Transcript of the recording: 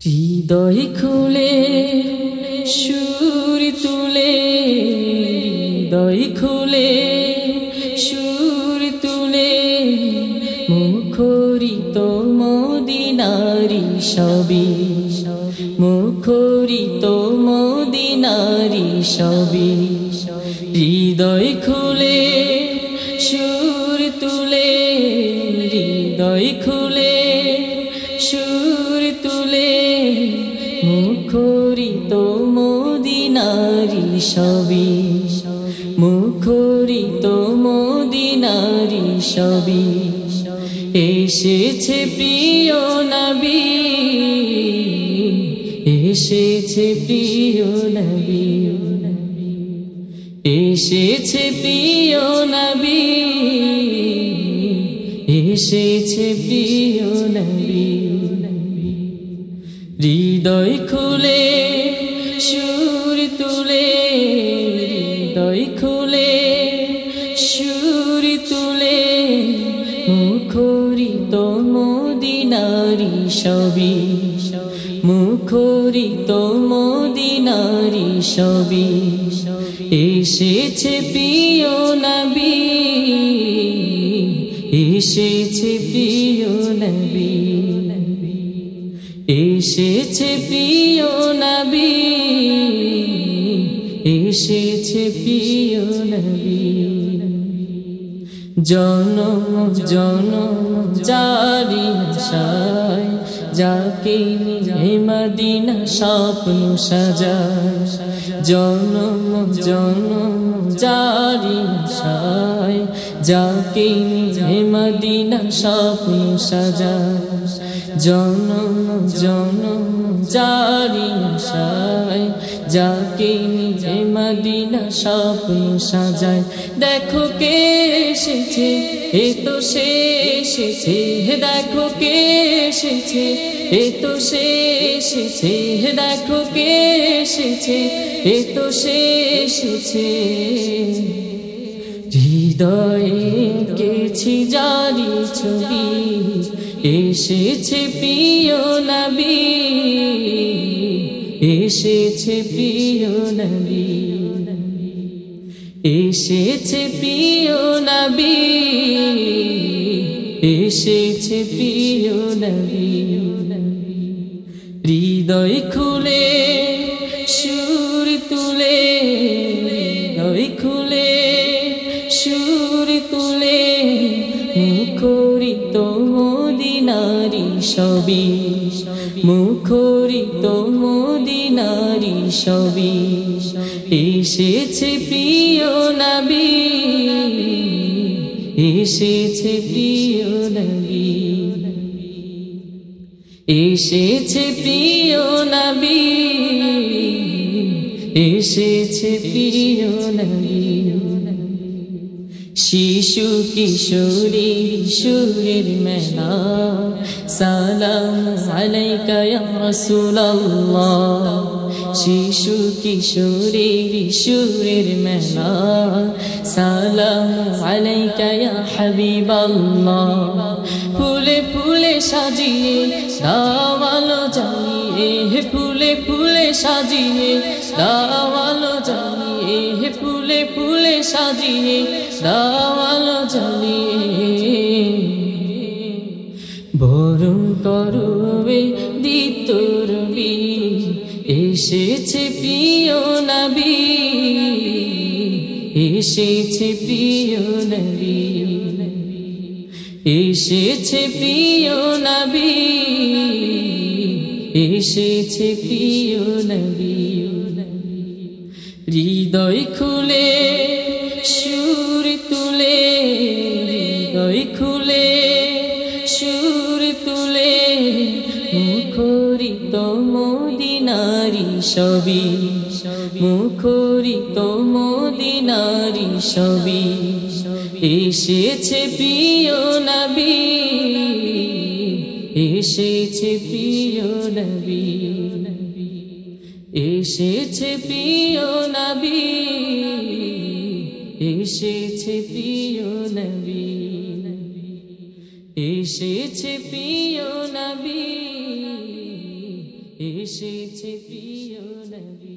হৃদয় খুলে, সুর তুলে, হৃদয় খুলে, সুর তুলে, মুখরিত মদিনারি সবি মুখরিত মদিনারি সবি হৃদয় খুলে, সুর তুলে, হৃদয় খুলে সবি মুখরিত মদিনারি সবি এসেছে প্রিয় নবী, এসেছে প্রিয় নবী। এসেছে প্রিয় নবী, এসেছে প্রিয় নবী। হৃদয় খুলে সুর সুর তুলে মুখরিত মদিনারি সবি মুখরিত মদিনারি সবি এসেছে প্রিয় নবী। এসেছে প্রিয় নবী। এসেছে প্রিয় নবী। এসেছে প্রিয় নবী। জনম জনম জারি সায় যাকে নিয়ে মদিনা স্বপ্ন সাজায়। জনম জনম জারি সায় যাকে নিয়ে মদিনা স্বপ্ন সাজায়। জনম জনম জারি সায় যাকে নিজে মদিনা স্বপ্ন সাজায়। দেখো কে এসেছে, এ তো সে এসেছে। দেখো কে এসেছে, এ তো সে এসেছে। দেখো কে এসেছে, এ তো সে এসেছে। হৃদয়ে গেছি জারি ছবি, এসেছে প্রিয় নবী। এসেছে প্রিয় নবী, এসেছে প্রিয় নবী, এসেছে প্রিয় নবী। হৃদয় খুলে, সুর তুলে, হৃদয় খুলে, সুর তুলে, মুখরিত মদিনারি সবি মুখরিত মদিনারি সবি এসেছে প্রিয় নবী। এসেছে প্রিয় নবী। এসেছে প্রিয় নবী। এসেছে প্রিয় নবী। শিশু কিশোরী সুরের মেলা। সালাম আলাইকা ইয়া রাসূলুল্লাহ। শিশু কিশোরী সুরের মেলা। সালাম আলাইকা ইয়া হাবিবাল্লাহ। ফুলে ফুলে সাজিয়ে দাওয়ালো জানিয়ে হে ফুলে ফুলে সাজিয়ে দাওয়ালো জানিয়ে হে ফুলে ফুলে সাজিয়ে দাওয়ালো জানিয়ে। বরণ করবে এসেছে প্রিয় নবী, এসেছে প্রিয় নবী, এসেছে প্রিয় নবী, এসেছে প্রিয় নবী। হৃদয় খুলে সুর মুখরিত মদিনারি সবি মুখরিত মদিনারি সবি এসেছে প্রিয় নবী, এসেছে প্রিয় নবী। এসেছে প্রিয় নবী, এসেছে প্রিয় নবী। এসেছে প্রিয় নবী। এসেছে প্রিয় নবী।